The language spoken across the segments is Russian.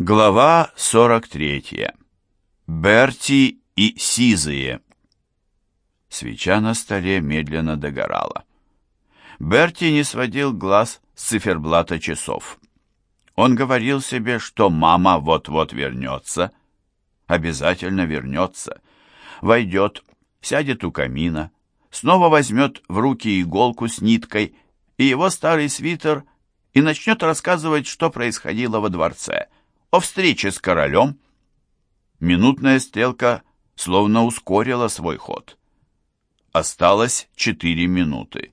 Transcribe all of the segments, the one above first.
Глава 43. Берти и Сизые. Свеча на столе медленно догорала. Берти не сводил глаз с циферблата часов. Он говорил себе, что мама вот-вот вернется, обязательно вернется, войдет, сядет у камина, снова возьмет в руки иголку с ниткой и его старый свитер и начнет рассказывать, что происходило во дворце — о встрече с королем. Минутная стрелка словно ускорила свой ход. Осталось четыре минуты.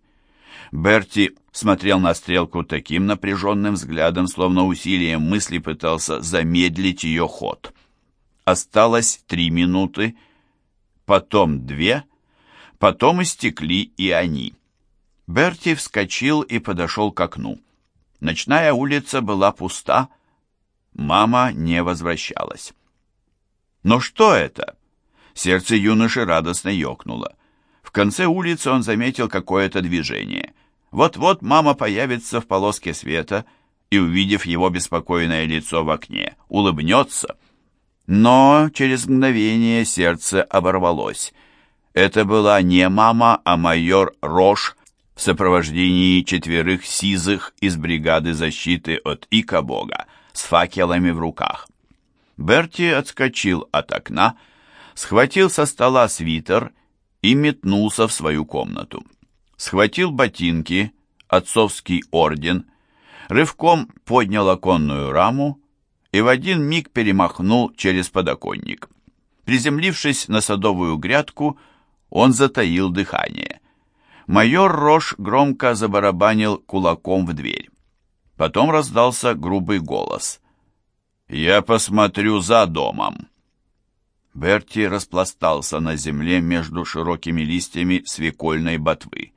Берти смотрел на стрелку таким напряженным взглядом, словно усилием мысли пытался замедлить ее ход. Осталось три минуты, потом две, потом истекли и они. Берти вскочил и подошел к окну. Ночная улица была пуста, Мама не возвращалась. Но что это? Сердце юноши радостно ёкнуло. В конце улицы он заметил какое-то движение. Вот-вот мама появится в полоске света и, увидев его беспокойное лицо в окне, улыбнется. Но через мгновение сердце оборвалось. Это была не мама, а майор Рош в сопровождении четверых сизых из бригады защиты от Ика-бога с факелами в руках. Берти отскочил от окна, схватил со стола свитер и метнулся в свою комнату. Схватил ботинки, отцовский орден, рывком поднял оконную раму и в один миг перемахнул через подоконник. Приземлившись на садовую грядку, он затаил дыхание. Майор Рош громко забарабанил кулаком в дверь. Потом раздался грубый голос. «Я посмотрю за домом». Берти распластался на земле между широкими листьями свекольной ботвы.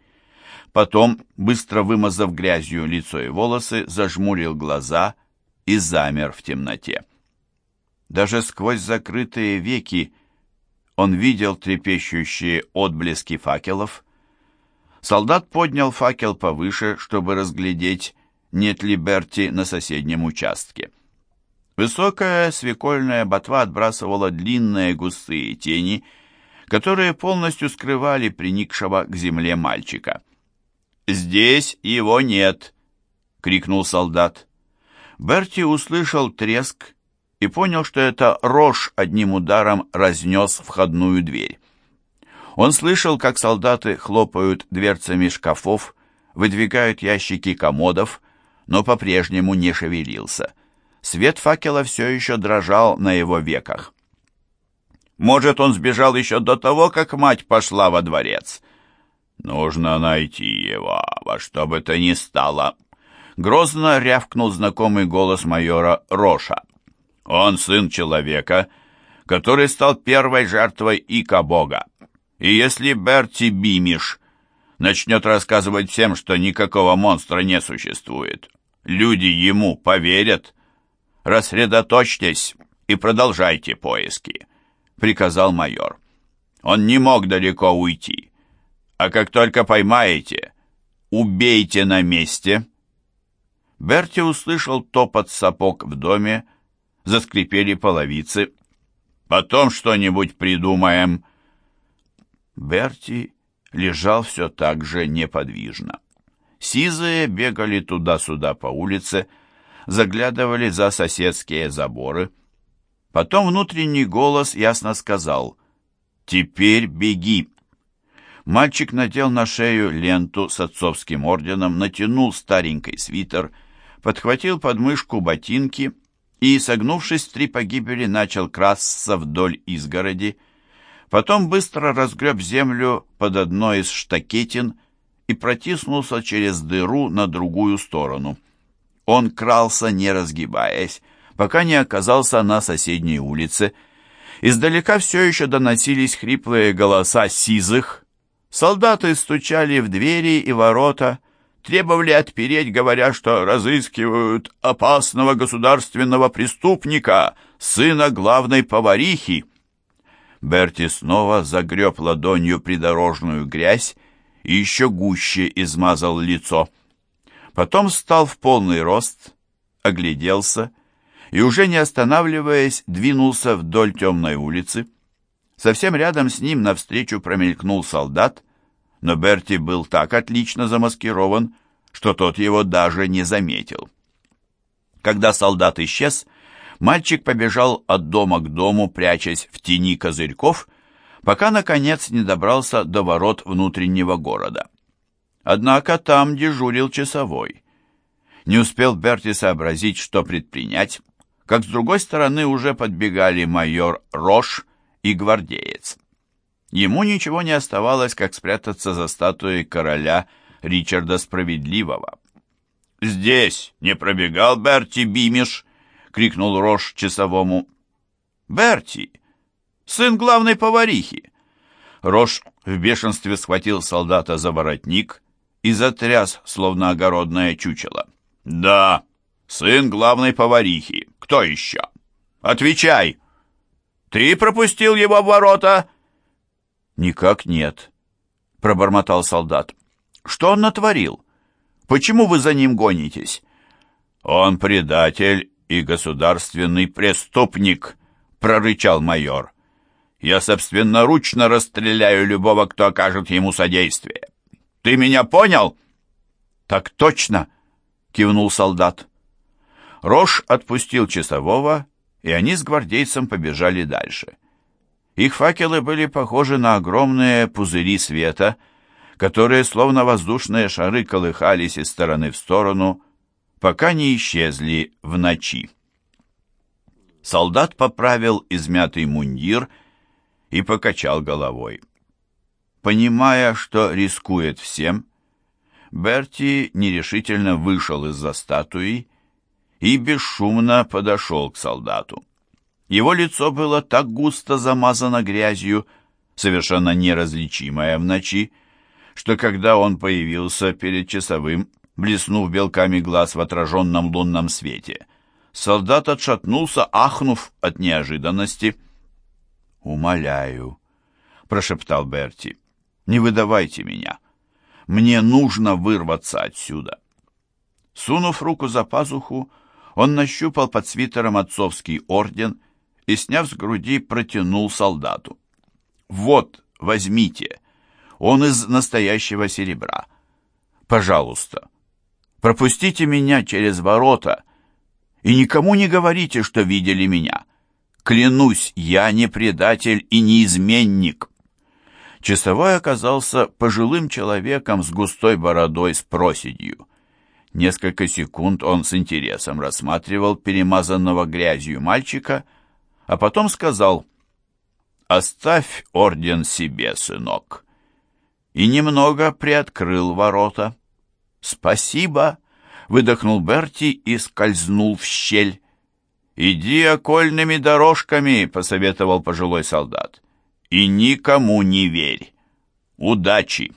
Потом, быстро вымазав грязью лицо и волосы, зажмурил глаза и замер в темноте. Даже сквозь закрытые веки он видел трепещущие отблески факелов. Солдат поднял факел повыше, чтобы разглядеть нет ли Берти на соседнем участке. Высокая свекольная ботва отбрасывала длинные густые тени, которые полностью скрывали приникшего к земле мальчика. «Здесь его нет!» — крикнул солдат. Берти услышал треск и понял, что это рожь одним ударом разнес входную дверь. Он слышал, как солдаты хлопают дверцами шкафов, выдвигают ящики комодов, но по-прежнему не шевелился. Свет факела все еще дрожал на его веках. Может, он сбежал еще до того, как мать пошла во дворец. Нужно найти его, во что бы то ни стало. Грозно рявкнул знакомый голос майора Роша. Он сын человека, который стал первой жертвой Ика-бога. И если Берти Бимиш начнет рассказывать всем, что никакого монстра не существует, люди ему поверят. Рассредоточьтесь и продолжайте поиски, приказал майор. Он не мог далеко уйти. А как только поймаете, убейте на месте. Берти услышал топот сапог в доме, заскрипели половицы. Потом что-нибудь придумаем. Берти лежал все так же неподвижно. Сизые бегали туда-сюда по улице, заглядывали за соседские заборы. Потом внутренний голос ясно сказал «Теперь беги». Мальчик надел на шею ленту с отцовским орденом, натянул старенький свитер, подхватил под мышку ботинки и, согнувшись в три погибели, начал красться вдоль изгороди. Потом быстро разгреб землю под одной из штакетин и протиснулся через дыру на другую сторону. Он крался, не разгибаясь, пока не оказался на соседней улице. Издалека все еще доносились хриплые голоса сизых. Солдаты стучали в двери и ворота, требовали отпереть, говоря, что разыскивают опасного государственного преступника, сына главной поварихи. Берти снова загреб ладонью придорожную грязь и еще гуще измазал лицо. Потом встал в полный рост, огляделся, и уже не останавливаясь двинулся вдоль темной улицы. Совсем рядом с ним навстречу промелькнул солдат, но Берти был так отлично замаскирован, что тот его даже не заметил. Когда солдат исчез, мальчик побежал от дома к дому, прячась в тени козырьков, пока, наконец, не добрался до ворот внутреннего города. Однако там дежурил часовой. Не успел Берти сообразить, что предпринять, как с другой стороны уже подбегали майор Рош и гвардеец. Ему ничего не оставалось, как спрятаться за статуей короля Ричарда Справедливого. «Здесь не пробегал Берти Бимиш!» — крикнул Рош часовому. «Берти! Сын главной поварихи!» Рош в бешенстве схватил солдата за воротник и затряс, словно огородное чучело. «Да, сын главной поварихи. Кто еще? Отвечай! Ты пропустил его в ворота?» «Никак нет», — пробормотал солдат. «Что он натворил? Почему вы за ним гонитесь?» «Он предатель и государственный преступник», — прорычал майор. «Я собственноручно расстреляю любого, кто окажет ему содействие. Ты меня понял?» «Так точно!» — кивнул солдат. Рош отпустил часового, и они с гвардейцем побежали дальше. Их факелы были похожи на огромные пузыри света, которые, словно воздушные шары, колыхались из стороны в сторону, пока не исчезли в ночи. Солдат поправил измятый мундир и покачал головой. Понимая, что рискует всем, Берти нерешительно вышел из-за статуи и бесшумно подошел к солдату. Его лицо было так густо замазано грязью, совершенно неразличимое в ночи, что когда он появился перед часовым, блеснув белками глаз в отраженном лунном свете, солдат отшатнулся, ахнув от неожиданности. «Умоляю», — прошептал Берти, — «не выдавайте меня. Мне нужно вырваться отсюда». Сунув руку за пазуху, он нащупал под свитером отцовский орден и, сняв с груди, протянул солдату. «Вот, возьмите, он из настоящего серебра. Пожалуйста, пропустите меня через ворота и никому не говорите, что видели меня. Клянусь, я не предатель и не изменник». Часовой оказался пожилым человеком с густой бородой с проседью. Несколько секунд он с интересом рассматривал перемазанного грязью мальчика, а потом сказал «Оставь орден себе, сынок», и немного приоткрыл ворота. «Спасибо», — выдохнул Берти и скользнул в щель. «Иди окольными дорожками», — посоветовал пожилой солдат, — «и никому не верь. Удачи!»